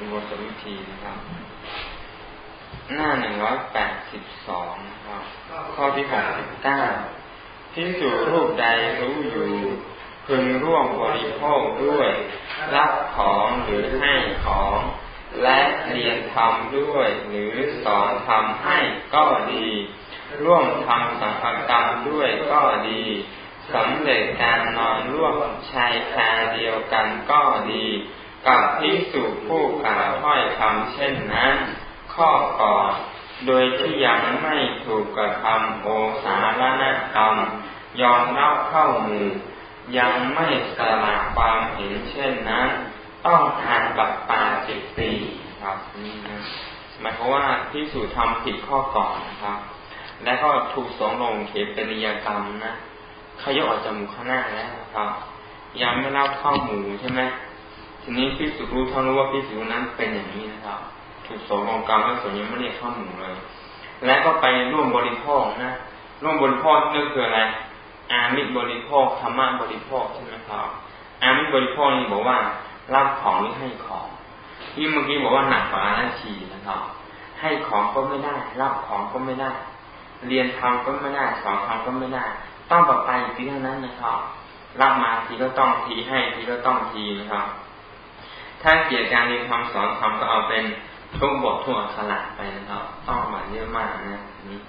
อุโบสถวิธีนะครับ หน้าหนึ่งร้อยแปดสิบสองครับ ข้อที่หกสิบเก้าพิสูรูปใดรู้อยู่พึงร่วมบริโภคด้วย รับของหรือให้ของ และเรียนทำด้วย หรือสอนทำให้ก็ดี ร่วมทำสังฆกรรมด้วยก็ดีสำเร็จการนอนร่วมชายคาเดียวกันก็ดี กับพิสูจผู้กล่าวถ้อยคำเช่นนั้น ข้อก่อนโดยที่ยังไม่ถูกกระทำโอสารณกรรมยอมรับเข้าหมู่ยังไม่สละความเห็นเช่นนั้น ต้องทานบัตปาสิบปีครับนี่นะหมายความว่าพิสูจทำผิดข้อก่อนนะครับ และก็ถูกสงลงเขปนิยกรรมนะขยกออกจากหมู่ข้างหน้าแล้วครับ ยังไม่เล่าข้าหมูใช่ไหม ทีนี้พิสูจรู้ทั้งรู้ว่าพิสูจนั้นเป็นอย่างนี้นะครับถูกสององกรรมแล้วส่วนยังไม่เรียกเข้าหมู่เลย และก็ไปร่วมบริโภคนะร่วมบริโภคนี่คืออะไร อามิบริโภคธรรมะบริโภคใช่ไหมครับ อามิบริโภคนี่บอกว่ารับของหรือให้ของที่เมื่อกี้บอกว่าหนักกว่าอาชีนะครับ ให้ของก็ไม่ได้ รับของก็ไม่ได้ เรียนทำก็ไม่ได้สอนทำก็ไม่ได้ ต้องปักไปทีเท่านั้นนะครับ รับมาทีก็ต้องทีให้ทีก็ต้องทีนะครับ ถ้าเกี่ยวกับการเรียนคำสอนทำก็เอาเป็นทุกบททุกอักขระไปนะครับต้องมาเยอะมากนะนี้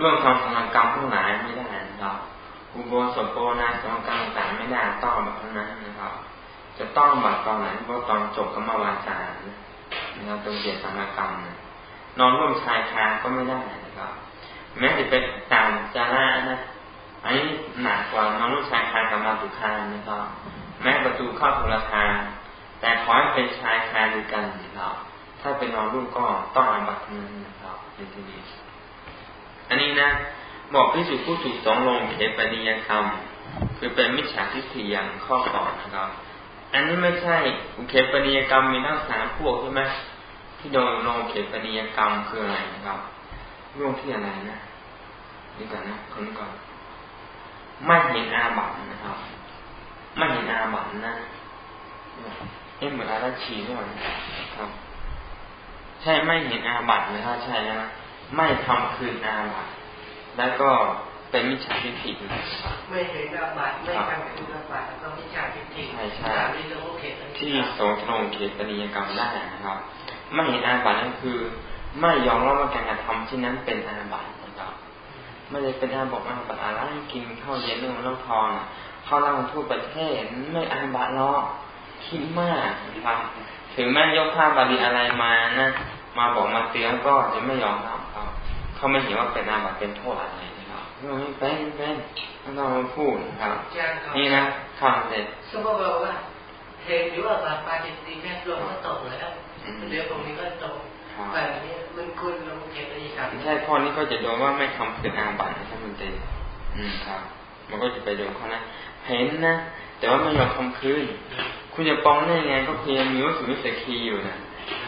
ร่วมทำสังกรรมทั้งหลายไม่ได้นะครับอุโบสถโปนาสังกรรมต่างไม่ได้ต้องแบบนั้นนะครับ จะต้องบัตรตอนไหนเพราะตอนจบกรรมวาจานะครับตรงเกียรติสังกรรมนอนร่วมชายคาก็ไม่ได้นะครับ แม้จะเป็นตามจาระนะอันนี้หนักกว่ามนุษย์ชายคากับมาตุคานะครับ แม้ประตูเข้าโทรคา แต่ขอให้เป็นชายคายด้วยกันนะครับ ถ้าเป็นนอนรุ่นก็ต้องอาบัตนั้นนะครับในที่นี้อันนี้นะ บอกพิสูจผู้ถูกสองลงเขปนิยกรรม คือเป็นมิจฉาทิฏฐิอย่างข้อก่อนนะครับ อันนี้ไม่ใช่เขปนิยกรรมมีทั้งสามพวกใช่ไหมที่โดนลงเขปนิยกรรมคืออะไรนะครับร่วงที่อะไรนะนี่ก่อนนะคนก่อนไม่เห็นอาบัตนะครับ ไม่เห็นอาบัตนะ เอ๊ะเหมือนอาราชีด้วยครับ ใช่ไม่เห็นอาบัตนะครับใช่นะไม่ทำคืนอาบัตแล้วก็เป็นมิจฉาทิฏฐิไม่เห็นอาบัตไม่ทำคืนอาบัตแล้วก็มิจฉาทิฏฐิใช่ใช่ที่โสตรงเขตปณิยกรรมได้นะครับ ไม่เห็นอาบัตนั่นคือ ไม่ยอมรับว่าการกระทำเช่นนั้นเป็นอาบัตไม่ได้เป็นอาบอกอาบัตอะไรกินข้าวเย็นเรื่องเรื่องทองเขาเล่าทั่วประเทศไม่อาบัตหรอก คิดมากนะครับถึงแม้ยกภาพบาลีอะไรมานะมาบอกมาเตือนก็จะไม่ยอมรับเขาเขาไม่เห็นว่าเป็นอาบัตเป็นโทษอะไรนะครับไม่เป็นเป็นต้องมาพูดครับ นี่นะคำเด็ดสมมติว่าเห็นอยู่ว่าบาปปาจิตติแม่ลงก็ตกแล้วเดี๋ยวตรงนี้ก็ตกแต่นี้มันคุณลงเก็บอะไรครับใช่ข้อนี้ก็จะโดนว่าไม่ทำคืนอาบัติใช่ไหมเต็อืมครับ มันก็จะไปโดนข้อนั้นเห็นนะแต่ว่าไม่ยอมทำคืน คุณจะปองได้ไงก็เพียงมีวัตถุวิสัยคีอยู่นะ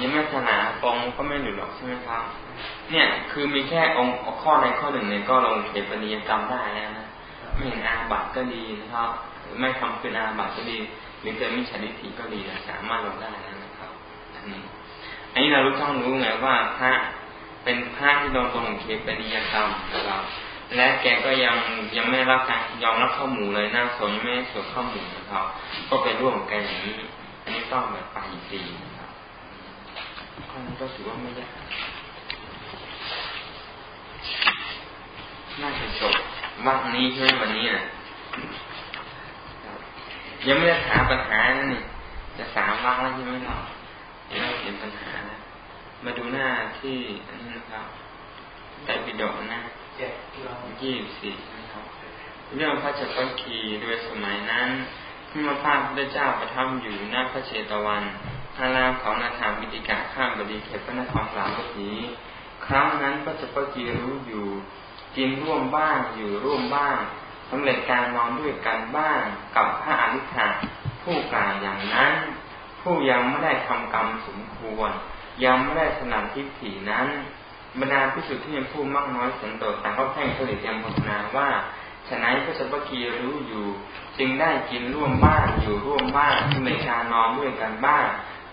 ยังไม่สนาปองก็ไม่หลุดหรอกใช่ไหมครับ เนี่ยคือมีแค่องค์ข้อในข้อหนึ่งเนี่ยก็ลงเขตปณิยกรรมได้แล้วนะไม่เห็นอาบัตก็ดีนะครับไม่ทำคืนอาบัตก็ดีหรือเจอมิจฉาทิฏฐิก็ดีนะสามารถลงได้แล้วนะครับอันนี้อันนี้เรารู้ต้องรู้ไงว่าพระเป็นพระที่โดนตรงเคปนิยกรรมนะครับ และแกก็ยังยังไม่รับการยอมรับข้อมูลเลยหน่าโสนไม่สวนข้อมูลนะครับก็ไปร่วมกันอย่างนี้ อันนี้ต้องแบบไปสีนะครับข้อนี้ก็ถือว่าไม่ยากน่าจะจบวันนี้ใช่ไหมวันนี้นะยังไม่ได้ถามปัญหานี่จะสามวันแล้วใช่ไหมเราเดี๋ยวเราเห็นปัญหานะมาดูหน้าที่อันนี้นะครับแต่ปิดกนะ ยี่สิบสี่เรื่องพระจักรคีโดยสมัยนั้นที่มาพาพระเจ้าประทับอยู่หน้าพระเชตวันอารามของนาถามิติกาข้ามบดีเขตพระนครสามสีครั้งนั้นพระจักรคีรู้อยู่กินร่วมบ้างอยู่ร่วมบ้างสำเร็จการนอนด้วยกันบ้างกับพระอริ t าผู้กล่าวอย่างนั้น ผู้ยังไม่ได้ทำกรรมสมควร ยังไม่ได้สนับทิฏฐินั้น บรรดาพิสุทธิ์ที่ยังพูดมากน้อยสันโดษต่างก็แพ่งผลิตยังพนาว่าฉะนั้นพระสัพพีรู้อยู่ จึงได้กินร่วมบ้านอยู่ร่วมบ้านที่ในการนอนด้วยกันบ้าง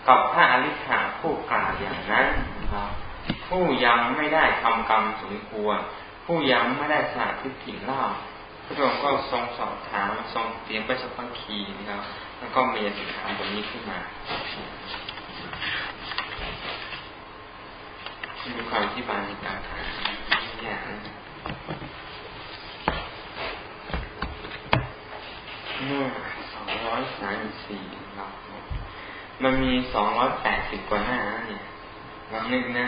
กับพระอริธาผู้กล่าวอย่างนั้นนะครับผู้ยังไม่ได้ทำกรรมสมควร ผู้ยังไม่ได้สละทิฏฐิเล่าพระองค์ก็ทรงสอบถามทรงเตรียมไปสัพพัคีนะครับแล้วก็มีสิกขาบทนี้ขึ้นมา ดูความอธิบายในการถามเนี่ยหน้าสองร้อยสามสี่ครับมันมีสองร้อยแปดสิบกว่าหน้าเนี่ยลองนึกนะ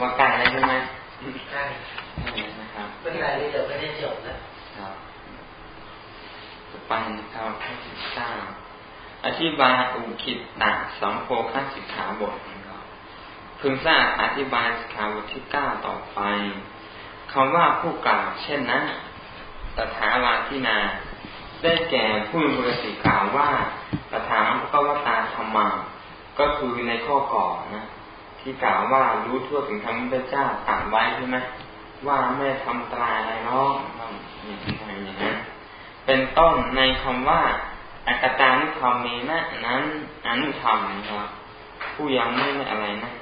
ว่าใกล้แล้วใช่ไหมใกล้นะครับเป็นไรไม่จบไม่ได้จบนะครับต่อไปนะครับข้อสิบเก้าอธิบายอุคิตตาสังโพคัสิกขาบทนะครับ พึงทราบอธิบายสขาบทที่เก้าต่อไปคำว่าผู้กล่าวเช่นนั้นตถาวาทินา ได้แก่ผู้มีปกติกล่าวว่าตถาคตวตาธรรมะก็คือในข้อก่อนนะ ที่กล่าวว่ารู้ทั่วถึงธรรมพระเจ้าตัดไว้ใช่ไหมว่าไม่ทำตรายอะไรน้องอย่างนั้นเป็นต้นในคำว่าอากตานุธรรมเมนะนั้นอนุธรรมนะครับผู้ยังไม่ไม่อะไรนะ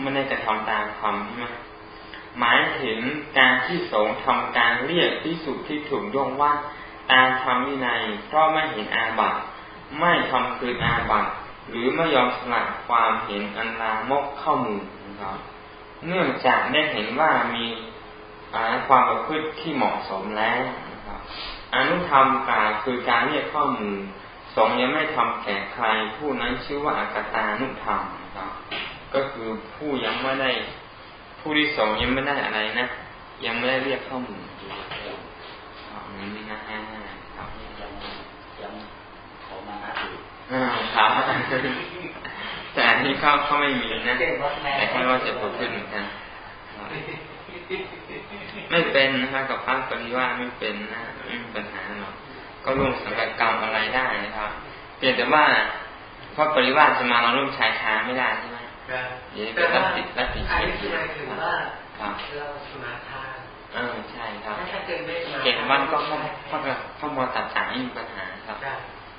ไม่ได้กระทำตามคำใช่ไหมหมายถึงการที่สงทำการเรียกที่สุดที่ถูกย่องว่าตามธรรมวินัยเพราะไม่เห็นอาบัติไม่ทำคืนอาบัติหรือไม่ยอมสละความเห็นอันลามกเข้ามือนะครับเนื่องจากได้เห็นว่ามีความประพฤติที่เหมาะสมแล้วนะครับอนุธรรมกล่าวคือการเรียกข้อมือสงยังไม่ทำแก่ใครผู้นั้นชื่อว่าอากตานุธรรมนะครับ ก็คือผู้ยังไม่ได้ ผู้ที่สองยังไม่ได้อะไรนะ ยังไม่ได้เรียกข้อมือนี่นะฮะยังยังขอมานะอยู่อ่าครับแต่อันนี้เขาเขาไม่มีนะแต่แค่ว่าจะพูดขึ้นเหมือนกันไม่เป็นนะครับกับพระปริวาไม่เป็นนะไม่มีปัญหาหรอกก็ร่วมสังกัดกรรมอะไรได้นะครับเพียงแต่ว่าพระปริวาจะมาเราร่วมชายคาไม่ได้ใช่ไหม เดี๋ยวจะรับติดรับติดเชื้อว่าเราสมาทานเออใช่ครับถ้าเกิดไม่มาเก่งวันก็เข้าเข้าเข้ามอตัดสายไม่มีปัญหาครับ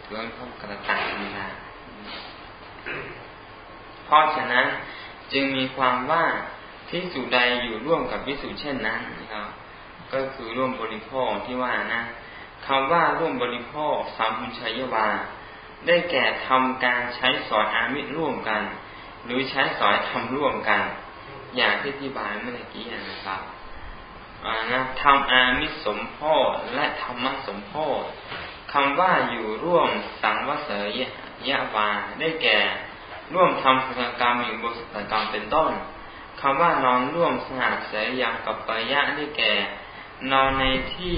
ถือว่าเข้ากระต่ายมีนาเพราะฉะนั้นจึงมีความว่าพิสูจใดอยู่ร่วมกับพิสูจเช่นนั้นนะครับ ก็คือร่วมบริโภคที่ว่านะคำว่าร่วมบริโภคสามพุญชัยวา ได้แก่ทำการใช้สอนอามิตรร่วมกัน หรือใช้สอนทำร่วมกัน อย่างที่อธิบายเมื่อกี้นะครับนะทำอามิสมโพธและธรรมสมโพธคำว่าอยู่ร่วมสังวเสยยะวาได้แก่ ร่วมทำสกรรมอยู่บนสกรรมเป็นต้นคำว่านอนร่วมสหเสยยังกับปยะได้แก่ นอนในที่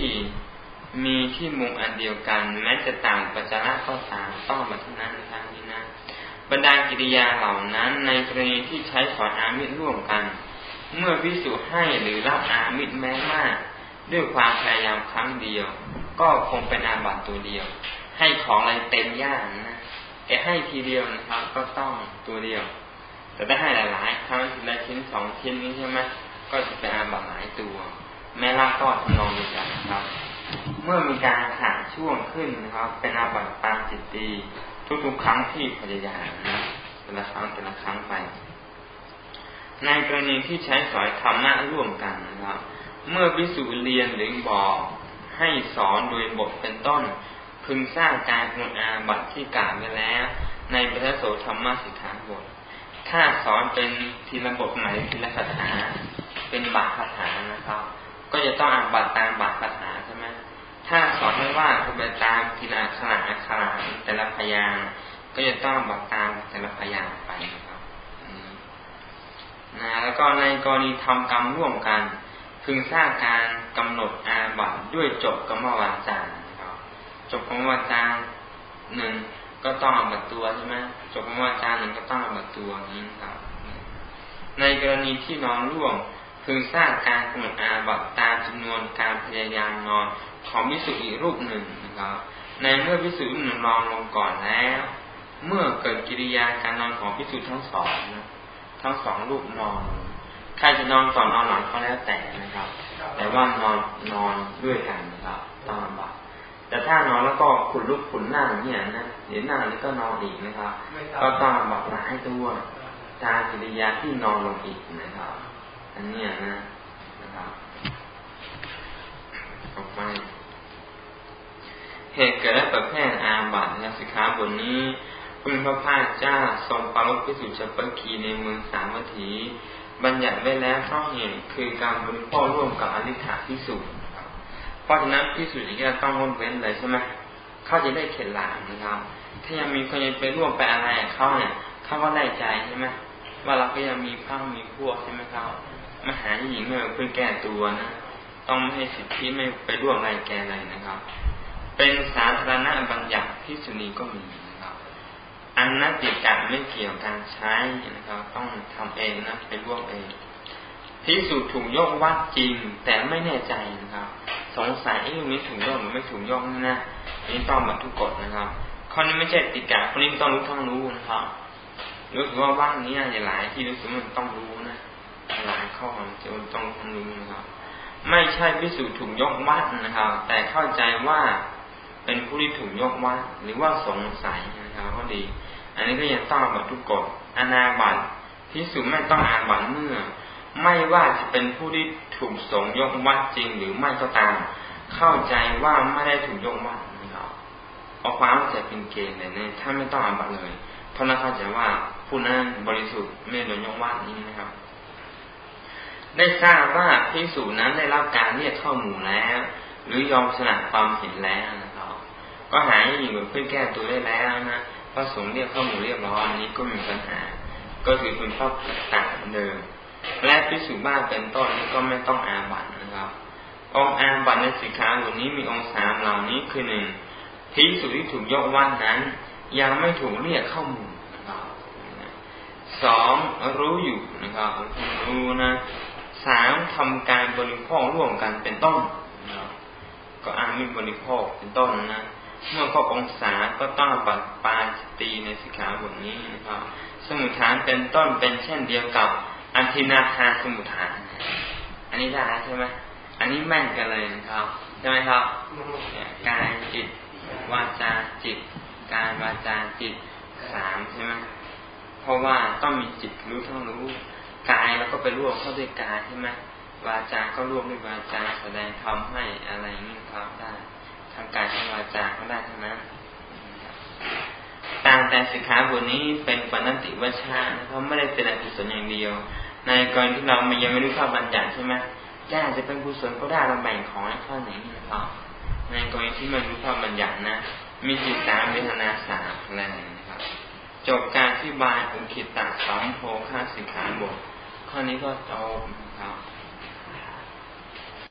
มีที่มุงอันเดียวกัน แม้จะต่างปัจจาระก็ตามต้องมาทั้งนั้นทางนี้น บรรดากิริยาเหล่านั้นในกรณีที่ใช้สอนอามิตรร่วมกัน เมื่อพิสูจให้หรือรับอามิตรแม้มากด้วยความพยายามครั้งเดียว ก็คงเป็นอาบัตตัวเดียว ให้ของอะไรเต็มย่านนะแกให้ทีเดียวนะครับ ก็ต้องตัวเดียว แต่ถ้าให้หลายๆครั้งทีละชิ้นสองชิ้นนี้ใช่ไหมก็จะเป็นอาบัตหลายตัว แม่ละก็ทำนองเดียวกันครับ เมื่อมีการขาดช่วงขึ้นนะครับ เป็นอาบัตปางจิตตี ทุกๆครั้งที่พยายามนะแต่ละครั้งแต่ละครั้งไป ในกรณีที่ใช้สอยธรรมะร่วมกันนะครับ เมื่อพิสูจเรียนหรือบอกให้สอนโดยบทเป็นต้น พึงสร้างการกุณอาบัตที่กล่าวไว้แล้ว ในพระโสธรรมสิกขาบท ถ้าสอนเป็นทีละบทไหนทีละคาถาเป็นบาทคาถานะครับ ก็จะต้องอาบัตตามบาทคาถาใช่ไหม ถ้าสอนไม่ว่าคือไปตามทีละอักษรอักษรแต่ละพยางก็จะต้องบัตตามแต่ละพยางไปนะแล้วก็ในกรณีทำกรรมร่วมกัน พึงสร้างการกำหนดอาบัตด้วยจบกรรมวาจาครับจบกรรมวาจาหนึ่งก็ต้องอาบัตตัวใช่ไหมจบกรรมวาจาหนึ่งก็ต้องอาบัตตัวนี้ครับ ในกรณีที่นอนร่วม พึงสร้างการกำหนดอาบัตตามจำนวนการพยายามนอนของวิสุอีกรูปหนึ่งนะครับ ในเมื่อพิสุอีกหนึ่งนอนลงก่อนแล้ว เมื่อเกิดกิริยาการนอนของพิสุทั้งสองนะทั้งสองรูปนอนใครจะนอนก่อนนอนหลังก็แล้วแต่นะครับ แต่ว่านอนนอนด้วยกันนะครับต้องบัตแต่ถ้านอนแล้วก็ขุนลุกขุนหนั่งเนี่ยนะเดี๋ยวนั่งนี่ก็นอนอีกนะครับ ก็ต้องบอกหลายตัวตากิริยาที่นอนลงอีกนะครับ อันนี้นะนะครับต่อไปเหตุเกิดและประเภทอาบัตินะสิขาบนนี้คุณพระพาเจ้าทรงปารกพิสุทธิ์เฉปกีในเมืองสามวัตถีบัญญัติไว้แล้วเพราะเหตุคือการบริโภคร่วมกับอริ t าพิสุทธิ์เพราะฉะนั้นพิสุทธิ์อย่างนี้ต้องงดเว้นเลยใช่ไหมเขาจะได้เข็ดหลาบนะครับ ถ้ายังมีคนยังไปร่วมไปอะไรเขาเนี่ยเขาก็ได้ใจใช่ไหมว่าเราก็ยังมีพังมีพวกใช่ไหมครับ มาหาหญิงเมื่อเพื่อแก้ตัวนะ ต้องไม่ให้สิทธิไม่ไปร่วมอะไรแกอะไรนะครับ เป็นสาธารณะบัญญัติพิสุนีก็มีนะครับ อันนัติกะไม่เกี่ยวการใช้นะครับ ต้องทำเองนะไปร่วมเองพิสูจน์ถูกยกวัดจริง แต่ไม่แน่ใจนะครับ สงสัยไอ้นี้ถูกยกหรือไม่ถูกยกนะนี่ต้องบันทุกกฎนะครับข้อนี้ไม่ใช่ติกะคนนี้ต้องรู้ทั้งรู้นะครับรู้สึกว่าว่างนี้อาจจะหลายที่รู้สึกมันต้องรู้นะ ข้อจะต้องทั้งรู้นะครับ ไม่ใช่พิสูจน์ถูกยกวัดนะครับ แต่เข้าใจว่าเป็นผู้ที่ถูกยกวัดหรือว่าสงสัยนะครับก็ดี อันนี้ก็ยังต้องบัตทุกกฎอนาบัตพิสูจน์ไม่ต้องอาบัตเมื่อ ไม่ว่าจะเป็นผู้ที่ถูกสงยกวัดจริงหรือไม่ก็ตาม เข้าใจว่าไม่ได้ถูกยกวัดนะครับเอาความเข้าใจเป็นเกณฑ์เลยเนี่ยถ้าไม่ต้องอาบัตเลยเพราะนั้นเข้าใจว่าผู้นั้นบริสุทธิ์ไม่โดนยกว่านี้นะครับ ได้ทราบว่าพิสูจนั้นได้รับการเรียกเข้าหมู่แล้ว หรือยอมสนับความเห็นแล้วนะครับก็หายอยู่กับเพื่อแก้ตัวได้แล้วนะพระสงฆ์เรียกเข้าหมู่เรียบร้อยนี้ก็มีปัญหา ก็คือเป็นข้อต่างเดิม และพิสูจบ้านเป็นต้นนี้ก็ไม่ต้องอาบัตนะครับองอาบัตในสิกขาบทนี้มีองค์สามเหล่านี้คือหนึ่งพิสูจที่ถูกยกว่านั้น ยังไม่ถูกเรียกเข้าหมู่สองรู้อยู่นะครับรู้นะ สามทำการบริโภคร่วมกันเป็นต้นก็อามิบริโภคเป็นต้นนะเมื่อครบองศาก็ต้องปัดปาจตีในสิกขาบทนี้นะครับสมุทฐานเป็นต้นเป็นเช่นเดียวกับอันทินาคาสมุทฐาน อันนี้ได้ใช่ไหมอันนี้แม่นกันเลยนะครับใช่ไหมครับกายจิตวาจาจิต การวาจาจิตสามใช่ไหมเพราะว่าต้องมีจิตรู้ทั้งรู้ กายแล้วก็ไปร่วมเข้าด้วยกายใช่ไหมวาจาก็ร่วมด้วยวาจาแสดงทำให้อะไรนี้ครับได้ทั้งกายทั้งวาจาก็ได้ทั้งนั้นต่างแต่สิกขาบทนี้เป็นปณติวชาเพราะไม่ได้เป็นอกุศลอย่างเดียว ในกรณีที่เรามันยังไม่รู้ข้อบัญญัติใช่ไหมแก่จะเป็นกุศลก็ได้เราแบ่งของให้ข้อไหนนะครับในกรณีที่มันรู้ข้อบัญญัตินะ มีจิตสามเวทนาสามอะไรนะครับ จบการอธิบายอุคิตะสามโพคาสิกขาบทข้อนี้ก็จบครับ